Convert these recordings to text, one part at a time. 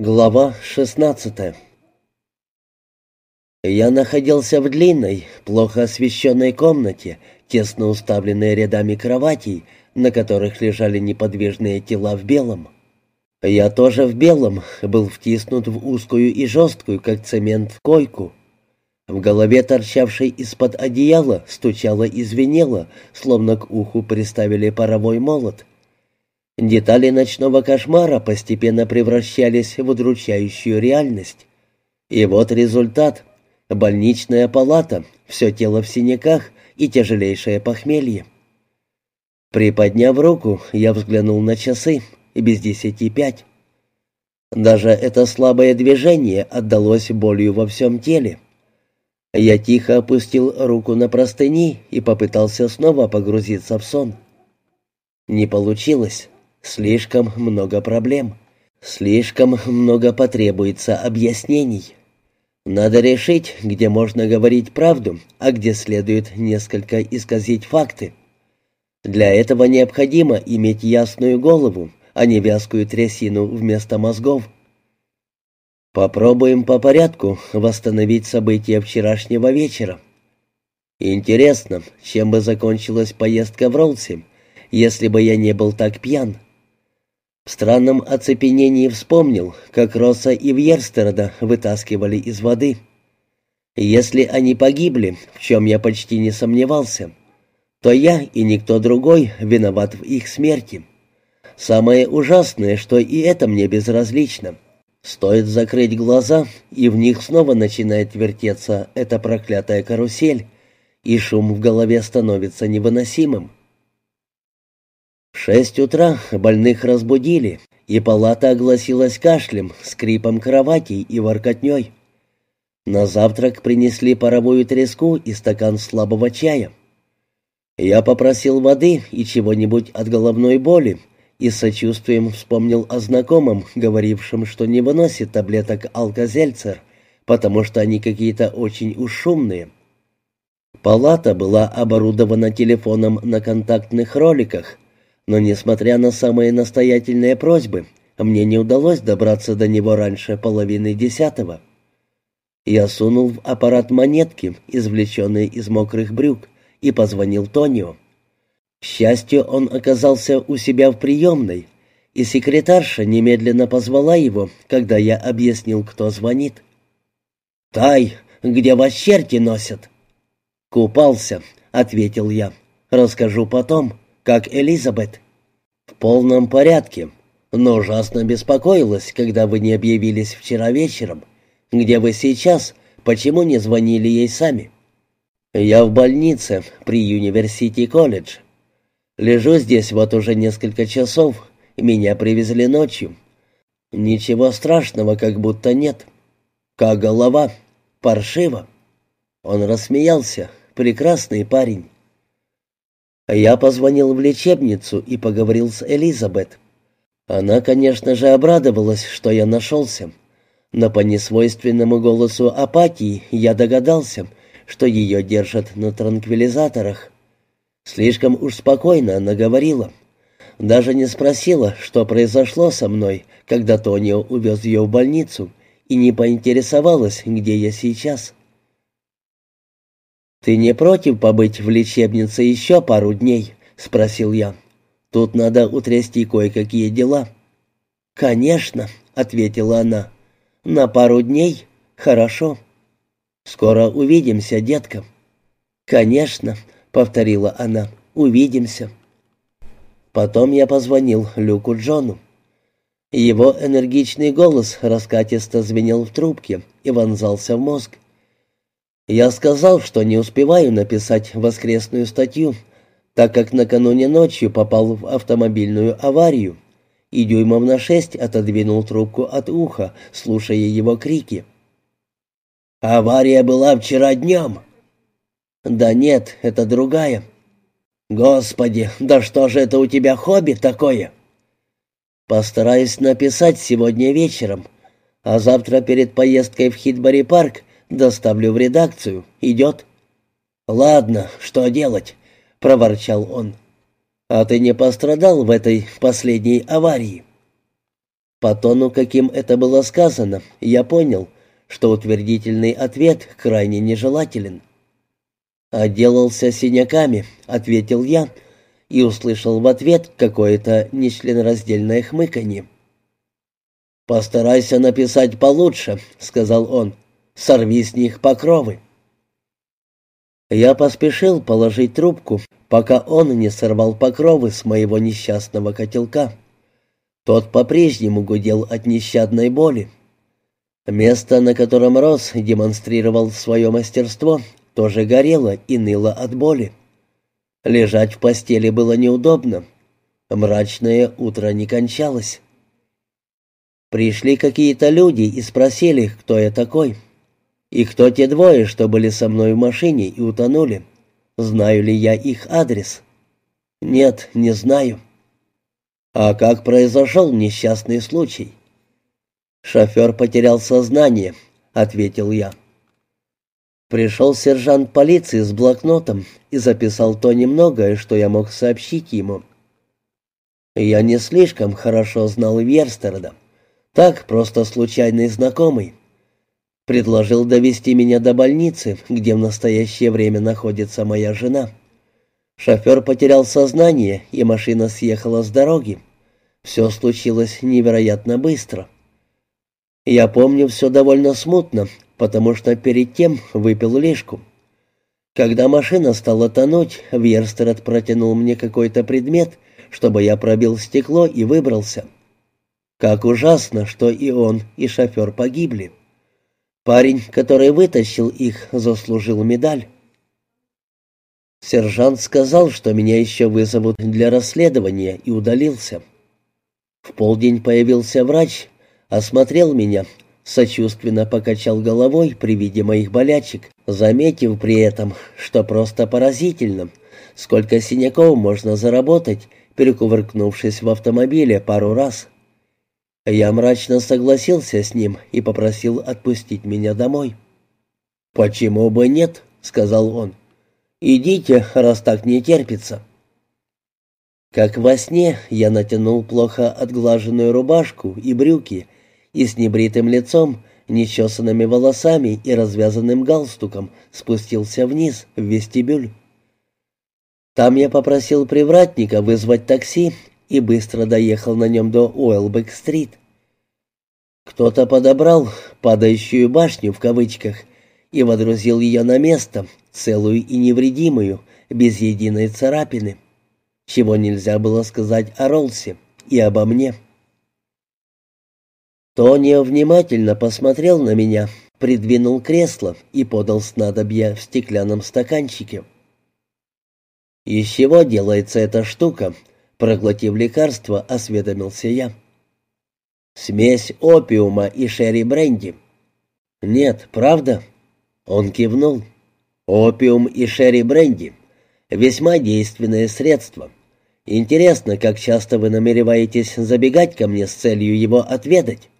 Глава 16 Я находился в длинной, плохо освещенной комнате, тесно уставленной рядами кроватей, на которых лежали неподвижные тела в белом. Я тоже в белом, был втиснут в узкую и жесткую, как цемент, койку. В голове, торчавшей из-под одеяла, стучало и звенело, словно к уху приставили паровой молот — Детали ночного кошмара постепенно превращались в удручающую реальность. И вот результат. Больничная палата, все тело в синяках и тяжелейшее похмелье. Приподняв руку, я взглянул на часы, без десяти пять. Даже это слабое движение отдалось болью во всем теле. Я тихо опустил руку на простыни и попытался снова погрузиться в сон. Не получилось. Слишком много проблем. Слишком много потребуется объяснений. Надо решить, где можно говорить правду, а где следует несколько исказить факты. Для этого необходимо иметь ясную голову, а не вязкую трясину вместо мозгов. Попробуем по порядку восстановить события вчерашнего вечера. Интересно, чем бы закончилась поездка в Ролси, если бы я не был так пьян. В странном оцепенении вспомнил, как Росса и Вьерстерда вытаскивали из воды. Если они погибли, в чем я почти не сомневался, то я и никто другой виноват в их смерти. Самое ужасное, что и это мне безразлично. Стоит закрыть глаза, и в них снова начинает вертеться эта проклятая карусель, и шум в голове становится невыносимым. В шесть утра больных разбудили, и палата огласилась кашлем, скрипом кроватей и воркотней. На завтрак принесли паровую треску и стакан слабого чая. Я попросил воды и чего-нибудь от головной боли, и с сочувствием вспомнил о знакомом, говорившем, что не выносит таблеток алкозельцер, потому что они какие-то очень уж шумные. Палата была оборудована телефоном на контактных роликах, но, несмотря на самые настоятельные просьбы, мне не удалось добраться до него раньше половины десятого. Я сунул в аппарат монетки, извлеченные из мокрых брюк, и позвонил Тонио. К счастью, он оказался у себя в приемной, и секретарша немедленно позвала его, когда я объяснил, кто звонит. «Тай, где вас черти носят?» «Купался», — ответил я. «Расскажу потом» как Элизабет. В полном порядке, но ужасно беспокоилась, когда вы не объявились вчера вечером. Где вы сейчас? Почему не звонили ей сами? Я в больнице при Юниверсити колледж. Лежу здесь вот уже несколько часов, меня привезли ночью. Ничего страшного как будто нет. Как голова? Паршиво. Он рассмеялся. Прекрасный парень. Я позвонил в лечебницу и поговорил с Элизабет. Она, конечно же, обрадовалась, что я нашелся. Но по несвойственному голосу апатии я догадался, что ее держат на транквилизаторах. Слишком уж спокойно она говорила. Даже не спросила, что произошло со мной, когда Тонио увез ее в больницу, и не поинтересовалась, где я сейчас. «Ты не против побыть в лечебнице еще пару дней?» — спросил я. «Тут надо утрясти кое-какие дела». «Конечно», — ответила она. «На пару дней? Хорошо. Скоро увидимся, детка». «Конечно», — повторила она, — «увидимся». Потом я позвонил Люку Джону. Его энергичный голос раскатисто звенел в трубке и вонзался в мозг. Я сказал, что не успеваю написать воскресную статью, так как накануне ночью попал в автомобильную аварию, и дюймов на шесть отодвинул трубку от уха, слушая его крики. «Авария была вчера днем». «Да нет, это другая». «Господи, да что же это у тебя хобби такое?» «Постараюсь написать сегодня вечером, а завтра перед поездкой в Хитбори-парк Доставлю в редакцию. Идет?» «Ладно, что делать?» — проворчал он. «А ты не пострадал в этой последней аварии?» По тону, каким это было сказано, я понял, что утвердительный ответ крайне нежелателен. «Отделался синяками», — ответил я, и услышал в ответ какое-то нечленораздельное хмыканье. «Постарайся написать получше», — сказал он. «Сорви с них покровы». Я поспешил положить трубку, пока он не сорвал покровы с моего несчастного котелка. Тот по-прежнему гудел от нещадной боли. Место, на котором Рос демонстрировал свое мастерство, тоже горело и ныло от боли. Лежать в постели было неудобно. Мрачное утро не кончалось. Пришли какие-то люди и спросили, кто я такой. И кто те двое, что были со мной в машине и утонули. Знаю ли я их адрес? Нет, не знаю. А как произошел несчастный случай? Шофер потерял сознание, ответил я. Пришел сержант полиции с блокнотом и записал то немногое, что я мог сообщить ему. Я не слишком хорошо знал Верстерда. Так, просто случайный знакомый. Предложил довести меня до больницы, где в настоящее время находится моя жена. Шофер потерял сознание, и машина съехала с дороги. Все случилось невероятно быстро. Я помню все довольно смутно, потому что перед тем выпил лишку. Когда машина стала тонуть, Верстерет протянул мне какой-то предмет, чтобы я пробил стекло и выбрался. Как ужасно, что и он, и шофер погибли. Парень, который вытащил их, заслужил медаль. Сержант сказал, что меня еще вызовут для расследования, и удалился. В полдень появился врач, осмотрел меня, сочувственно покачал головой при виде моих болячек, заметив при этом, что просто поразительно, сколько синяков можно заработать, перекувыркнувшись в автомобиле пару раз. Я мрачно согласился с ним и попросил отпустить меня домой. «Почему бы нет?» — сказал он. «Идите, раз так не терпится». Как во сне я натянул плохо отглаженную рубашку и брюки и с небритым лицом, нечесанными волосами и развязанным галстуком спустился вниз, в вестибюль. Там я попросил привратника вызвать такси и быстро доехал на нем до Уэлбек-стрит. Кто-то подобрал «падающую башню» в кавычках и водрузил ее на место, целую и невредимую, без единой царапины, чего нельзя было сказать о Ролсе и обо мне. Тони внимательно посмотрел на меня, придвинул кресло и подал снадобье в стеклянном стаканчике. «Из чего делается эта штука?» Проглотив лекарство, осведомился я. «Смесь опиума и шерри-бренди». «Нет, правда?» Он кивнул. «Опиум и шерри-бренди — весьма действенное средство. Интересно, как часто вы намереваетесь забегать ко мне с целью его отведать?»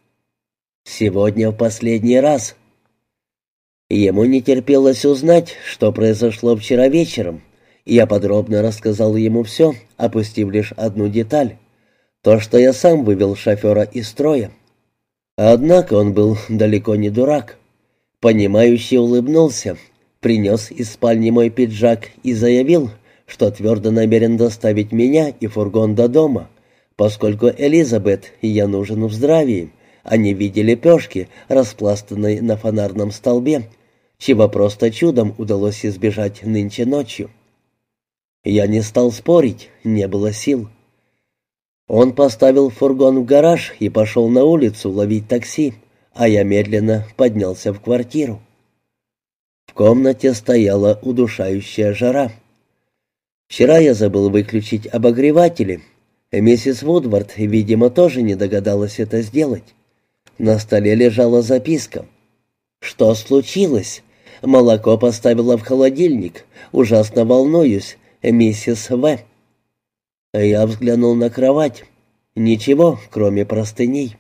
Сегодня в последний раз. Ему не терпелось узнать, что произошло вчера вечером. Я подробно рассказал ему все, опустив лишь одну деталь. То, что я сам вывел шофера из строя. Однако он был далеко не дурак. Понимающий улыбнулся, принес из спальни мой пиджак и заявил, что твердо намерен доставить меня и фургон до дома, поскольку Элизабет и я нужен в здравии они видели лепешки, распластанной на фонарном столбе, чего просто чудом удалось избежать нынче ночью. Я не стал спорить, не было сил. Он поставил фургон в гараж и пошел на улицу ловить такси, а я медленно поднялся в квартиру. В комнате стояла удушающая жара. Вчера я забыл выключить обогреватели. Миссис Вудвард, видимо, тоже не догадалась это сделать. На столе лежала записка. «Что случилось?» Молоко поставила в холодильник. Ужасно волнуюсь. Миссис В. Я взглянул на кровать. Ничего, кроме простыней.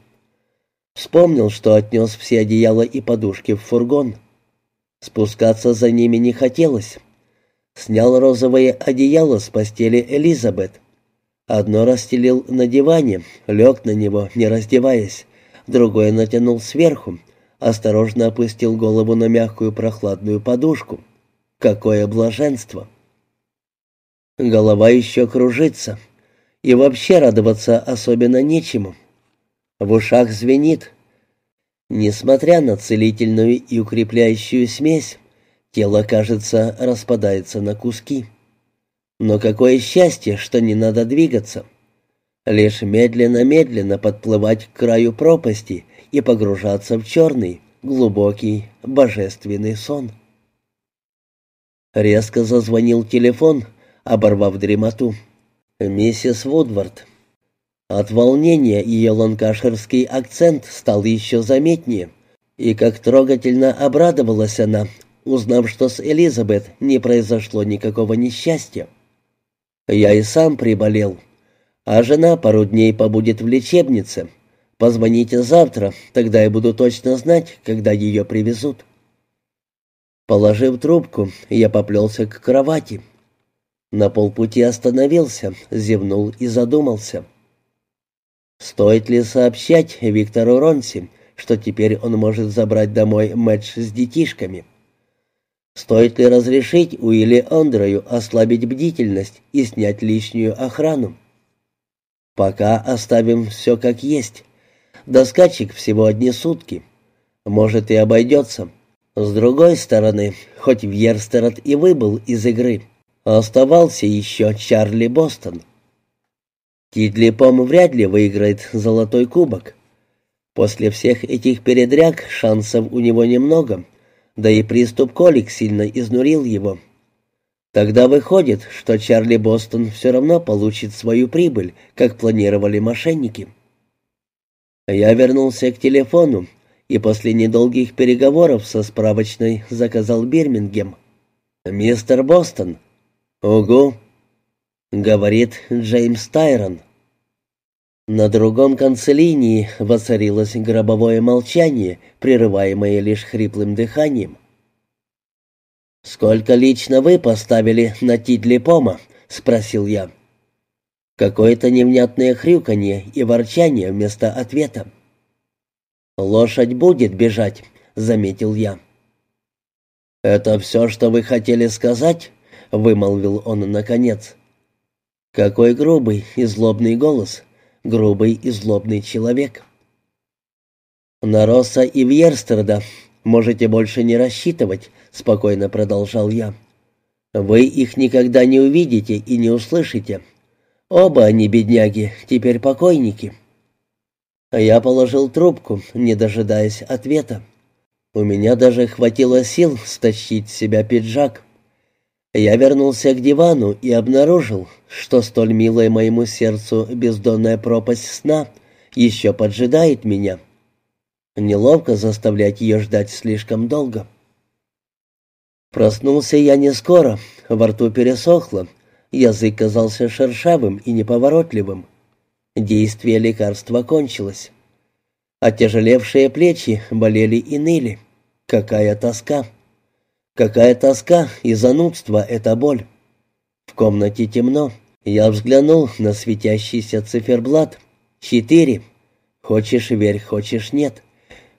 Вспомнил, что отнес все одеяла и подушки в фургон. Спускаться за ними не хотелось. Снял розовое одеяло с постели Элизабет. Одно расстелил на диване, лег на него, не раздеваясь, другое натянул сверху, осторожно опустил голову на мягкую прохладную подушку. Какое блаженство! Голова еще кружится, и вообще радоваться особенно нечему. В ушах звенит. Несмотря на целительную и укрепляющую смесь, тело, кажется, распадается на куски. Но какое счастье, что не надо двигаться. Лишь медленно-медленно подплывать к краю пропасти и погружаться в черный, глубокий, божественный сон. Резко зазвонил телефон, оборвав дремоту. Миссис Вудвард. От волнения ее ланкаширский акцент стал еще заметнее, и как трогательно обрадовалась она, узнав, что с Элизабет не произошло никакого несчастья. Я и сам приболел, а жена пару дней побудет в лечебнице. Позвоните завтра, тогда я буду точно знать, когда ее привезут. Положив трубку, я поплелся к кровати. На полпути остановился, зевнул и задумался. Стоит ли сообщать Виктору Ронси, что теперь он может забрать домой матч с детишками? Стоит ли разрешить Уилли Андрею ослабить бдительность и снять лишнюю охрану? Пока оставим все как есть. Доскачек всего одни сутки. Может и обойдется. С другой стороны, хоть Вьерстерот и выбыл из игры, оставался еще Чарли Бостон. Тидли Пом вряд ли выиграет золотой кубок. После всех этих передряг шансов у него немного — да и приступ колик сильно изнурил его. Тогда выходит, что Чарли Бостон все равно получит свою прибыль, как планировали мошенники. Я вернулся к телефону и после недолгих переговоров со справочной заказал Бирмингем. «Мистер Бостон». «Угу», — говорит Джеймс Тайрон. На другом конце линии воцарилось гробовое молчание, прерываемое лишь хриплым дыханием. «Сколько лично вы поставили на Тидли Пома?» — спросил я. Какое-то невнятное хрюканье и ворчание вместо ответа. «Лошадь будет бежать», — заметил я. «Это все, что вы хотели сказать?» — вымолвил он наконец. Какой грубый и злобный голос грубый и злобный человек. «На Росса и Вьерстерда можете больше не рассчитывать», — спокойно продолжал я. «Вы их никогда не увидите и не услышите. Оба они, бедняги, теперь покойники». Я положил трубку, не дожидаясь ответа. У меня даже хватило сил стащить с себя пиджак. Я вернулся к дивану и обнаружил, что столь милая моему сердцу бездонная пропасть сна еще поджидает меня. Неловко заставлять ее ждать слишком долго. Проснулся я не скоро, во рту пересохло, язык казался шершавым и неповоротливым. Действие лекарства кончилось. Отяжелевшие плечи болели и ныли. Какая тоска! Какая тоска и занудство эта боль. В комнате темно. Я взглянул на светящийся циферблат. Четыре. Хочешь верь, хочешь нет.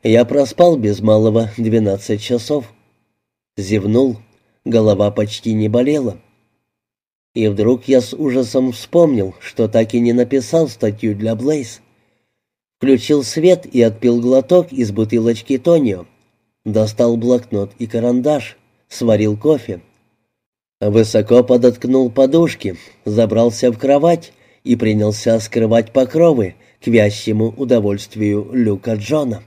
Я проспал без малого двенадцать часов. Зевнул. Голова почти не болела. И вдруг я с ужасом вспомнил, что так и не написал статью для Блейз. Включил свет и отпил глоток из бутылочки Тонио. Достал блокнот и карандаш сварил кофе. Высоко подоткнул подушки, забрался в кровать и принялся скрывать покровы к вящему удовольствию Люка Джона.